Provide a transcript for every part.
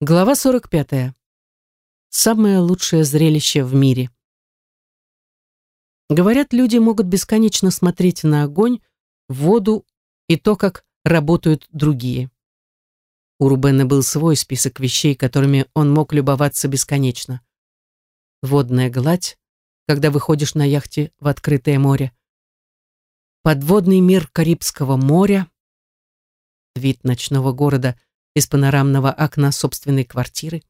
Глава 45. Самое лучшее зрелище в мире. Говорят, люди могут бесконечно смотреть на огонь, воду и то, как работают другие. У Рубена был свой список вещей, которыми он мог любоваться бесконечно. Водная гладь, когда выходишь на яхте в открытое море. Подводный мир Карибского моря. Вид ночного города – из панорамного окна собственной квартиры.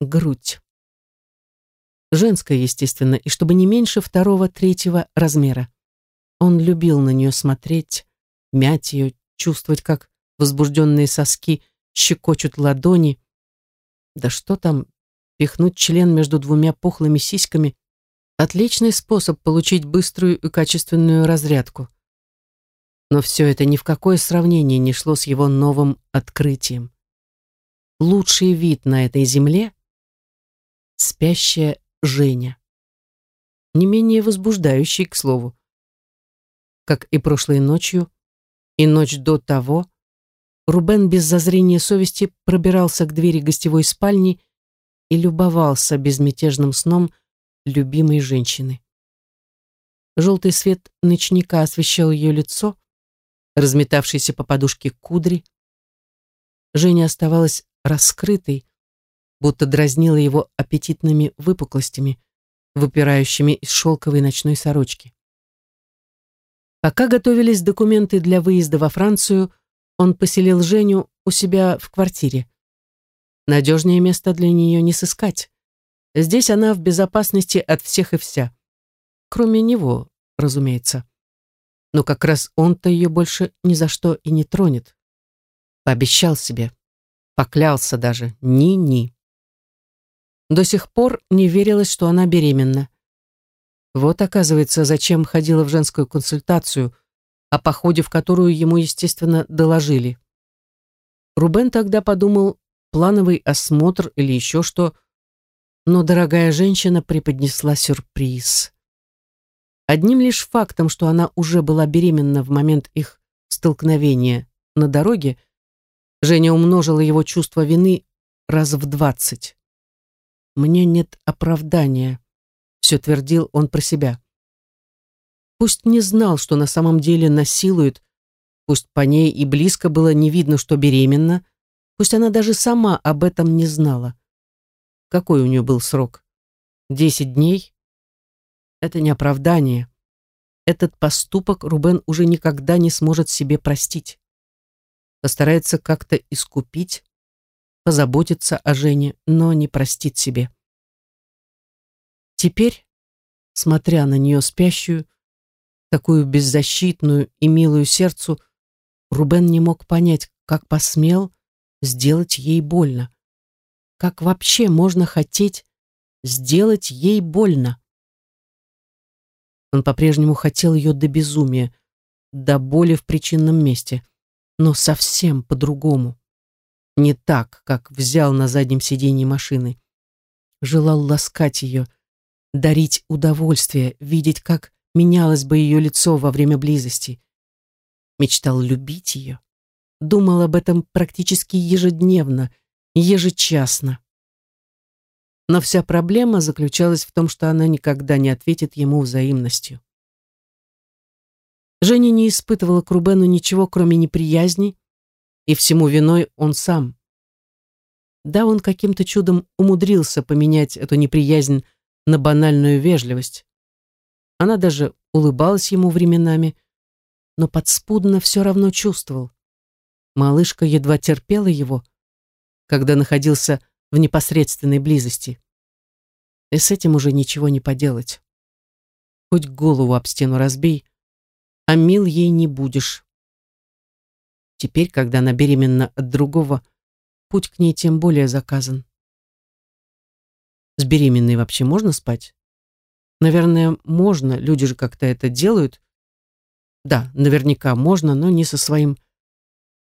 Грудь. Женская, естественно, и чтобы не меньше второго-третьего размера. Он любил на нее смотреть, мять ее, чувствовать, как возбужденные соски щекочут ладони. Да что там, пихнуть член между двумя пухлыми сиськами — отличный способ получить быструю и качественную разрядку. Но все это ни в какое сравнение не шло с его новым открытием. Лучший вид на этой земле — спящая Женя. Не менее возбуждающий, к слову. Как и прошлой ночью, и ночь до того, Рубен без зазрения совести пробирался к двери гостевой спальни и любовался безмятежным сном любимой женщины. Желтый свет ночника освещал ее лицо, разметавшиеся по подушке кудри. Женя оставалась раскрытой, будто дразнила его аппетитными выпуклостями, выпирающими из шелковой ночной сорочки. Пока готовились документы для выезда во Францию, он поселил Женю у себя в квартире. Надежнее место для нее не сыскать. Здесь она в безопасности от всех и вся. Кроме него, разумеется но как раз он-то ее больше ни за что и не тронет. Пообещал себе, поклялся даже, ни-ни. До сих пор не верилось, что она беременна. Вот, оказывается, зачем ходила в женскую консультацию, о походе в которую ему, естественно, доложили. Рубен тогда подумал, плановый осмотр или еще что, но дорогая женщина преподнесла сюрприз. Одним лишь фактом, что она уже была беременна в момент их столкновения на дороге, Женя умножила его чувство вины раз в двадцать. «Мне нет оправдания», — все твердил он про себя. Пусть не знал, что на самом деле насилует, пусть по ней и близко было не видно, что беременна, пусть она даже сама об этом не знала. Какой у нее был срок? Десять дней? Это не оправдание. Этот поступок Рубен уже никогда не сможет себе простить. Постарается как-то искупить, позаботиться о Жене, но не простит себе. Теперь, смотря на нее спящую, такую беззащитную и милую сердцу, Рубен не мог понять, как посмел сделать ей больно. Как вообще можно хотеть сделать ей больно? Он по-прежнему хотел ее до безумия, до боли в причинном месте, но совсем по-другому. Не так, как взял на заднем сиденье машины. Желал ласкать ее, дарить удовольствие, видеть, как менялось бы ее лицо во время близости. Мечтал любить ее. Думал об этом практически ежедневно, ежечасно. Но вся проблема заключалась в том, что она никогда не ответит ему взаимностью. Женя не испытывала к Рубену ничего, кроме неприязни, и всему виной он сам. Да, он каким-то чудом умудрился поменять эту неприязнь на банальную вежливость. Она даже улыбалась ему временами, но подспудно все равно чувствовал. Малышка едва терпела его, когда находился в непосредственной близости. И с этим уже ничего не поделать. Хоть голову об стену разбей, а мил ей не будешь. Теперь, когда она беременна от другого, путь к ней тем более заказан. С беременной вообще можно спать? Наверное, можно, люди же как-то это делают. Да, наверняка можно, но не со своим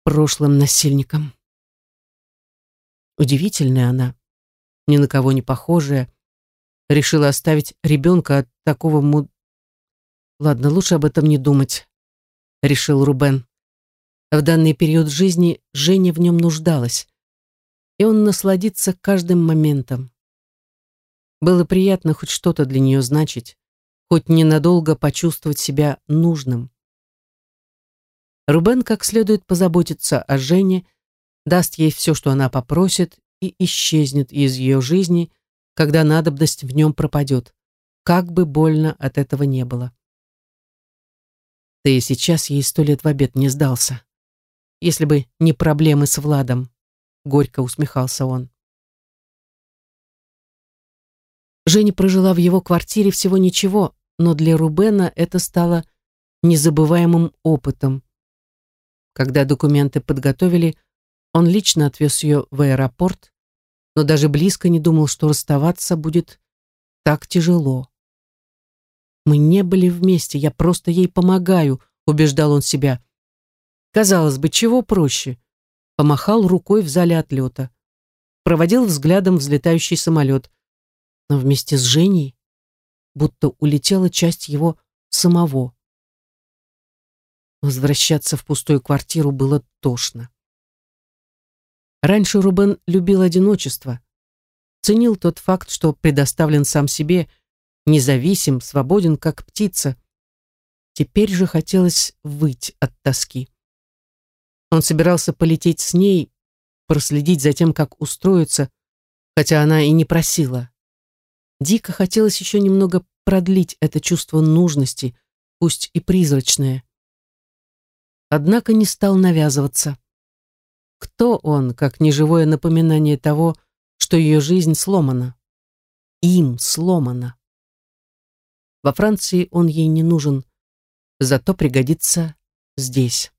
прошлым насильником. Удивительная она, ни на кого не похожая. Решила оставить ребенка от такого му... Ладно, лучше об этом не думать, решил Рубен. В данный период жизни Женя в нем нуждалась. и он насладится каждым моментом. Было приятно хоть что-то для нее значить, хоть ненадолго почувствовать себя нужным. Рубен как следует позаботится о Жене, даст ей все, что она попросит, и исчезнет из ее жизни, когда надобность в нем пропадет, как бы больно от этого не было. Да и сейчас ей сто лет в обед не сдался. Если бы не проблемы с Владом, горько усмехался он. Женя прожила в его квартире всего ничего, но для Рубена это стало незабываемым опытом. Когда документы подготовили, он лично отвез ее в аэропорт, но даже близко не думал, что расставаться будет так тяжело. «Мы не были вместе, я просто ей помогаю», — убеждал он себя. Казалось бы, чего проще? Помахал рукой в зале отлета. Проводил взглядом взлетающий самолет — но вместе с Женей будто улетела часть его самого. Возвращаться в пустую квартиру было тошно. Раньше Рубен любил одиночество, ценил тот факт, что предоставлен сам себе, независим, свободен, как птица. Теперь же хотелось выть от тоски. Он собирался полететь с ней, проследить за тем, как устроиться, хотя она и не просила. Дико хотелось еще немного продлить это чувство нужности, пусть и призрачное. Однако не стал навязываться. Кто он, как неживое напоминание того, что ее жизнь сломана? Им сломана. Во Франции он ей не нужен, зато пригодится здесь.